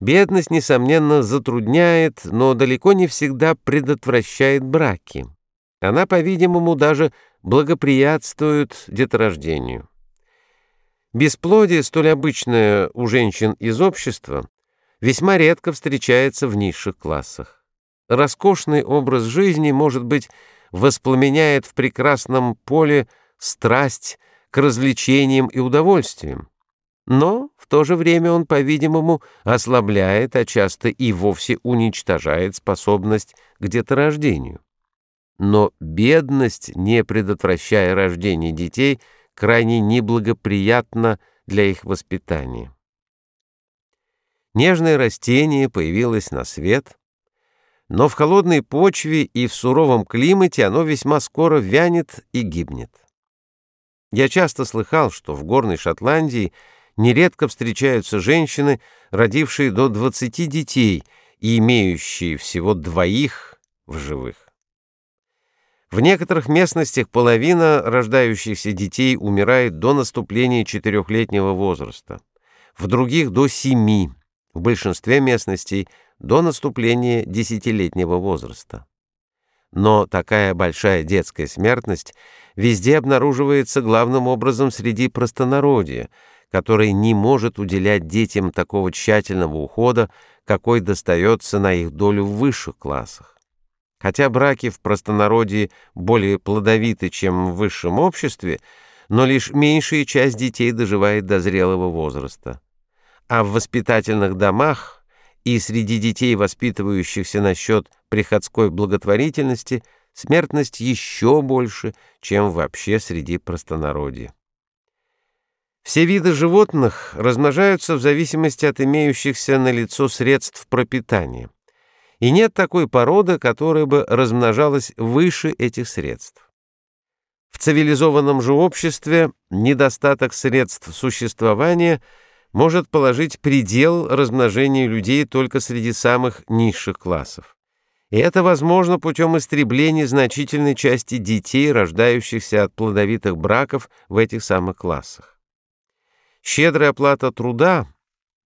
Бедность, несомненно, затрудняет, но далеко не всегда предотвращает браки. Она, по-видимому, даже благоприятствует деторождению. Бесплодие, столь обычное у женщин из общества, весьма редко встречается в низших классах. Роскошный образ жизни, может быть, воспламеняет в прекрасном поле страсть к развлечениям и удовольствиям. Но в то же время он, по-видимому, ослабляет, а часто и вовсе уничтожает способность к деторождению. Но бедность, не предотвращая рождение детей, крайне неблагоприятна для их воспитания. Нежное растение появилось на свет, но в холодной почве и в суровом климате оно весьма скоро вянет и гибнет. Я часто слыхал, что в горной Шотландии нередко встречаются женщины, родившие до 20 детей и имеющие всего двоих в живых. В некоторых местностях половина рождающихся детей умирает до наступления четырехлетнего возраста, в других — до семи, в большинстве местностей — до наступления десятилетнего возраста. Но такая большая детская смертность везде обнаруживается главным образом среди простонародья — который не может уделять детям такого тщательного ухода, какой достается на их долю в высших классах. Хотя браки в простонародье более плодовиты, чем в высшем обществе, но лишь меньшая часть детей доживает до зрелого возраста. А в воспитательных домах и среди детей, воспитывающихся насчет приходской благотворительности, смертность еще больше, чем вообще среди простонародья. Все виды животных размножаются в зависимости от имеющихся на лицо средств пропитания. И нет такой породы, которая бы размножалась выше этих средств. В цивилизованном же обществе недостаток средств существования может положить предел размножению людей только среди самых низших классов. И это возможно путем истребления значительной части детей, рождающихся от плодовитых браков в этих самых классах. Щедрая оплата труда,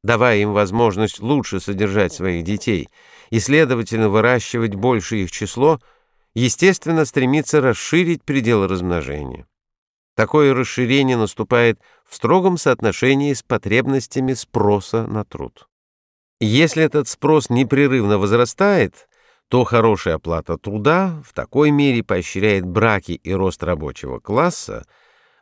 давая им возможность лучше содержать своих детей и, следовательно, выращивать больше их число, естественно, стремится расширить пределы размножения. Такое расширение наступает в строгом соотношении с потребностями спроса на труд. Если этот спрос непрерывно возрастает, то хорошая оплата труда в такой мере поощряет браки и рост рабочего класса,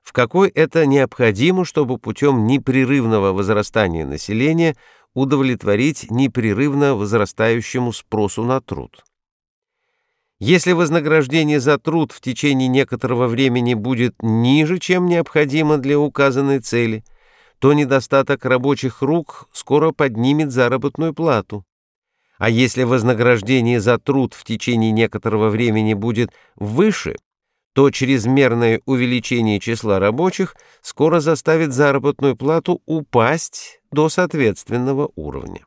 в какой это необходимо, чтобы путем непрерывного возрастания населения удовлетворить непрерывно возрастающему спросу на труд. Если вознаграждение за труд в течение некоторого времени будет ниже, чем необходимо для указанной цели, то недостаток рабочих рук скоро поднимет заработную плату. А если вознаграждение за труд в течение некоторого времени будет выше, то чрезмерное увеличение числа рабочих скоро заставит заработную плату упасть до соответственного уровня.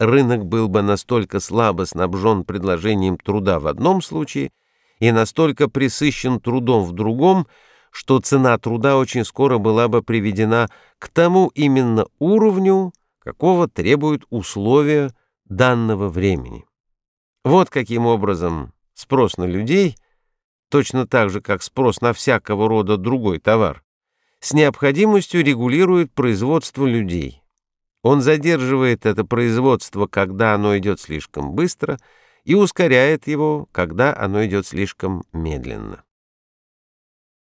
Рынок был бы настолько слабо снабжен предложением труда в одном случае и настолько присыщен трудом в другом, что цена труда очень скоро была бы приведена к тому именно уровню, какого требуют условия данного времени. Вот каким образом спрос на людей – точно так же, как спрос на всякого рода другой товар, с необходимостью регулирует производство людей. Он задерживает это производство, когда оно идет слишком быстро, и ускоряет его, когда оно идет слишком медленно.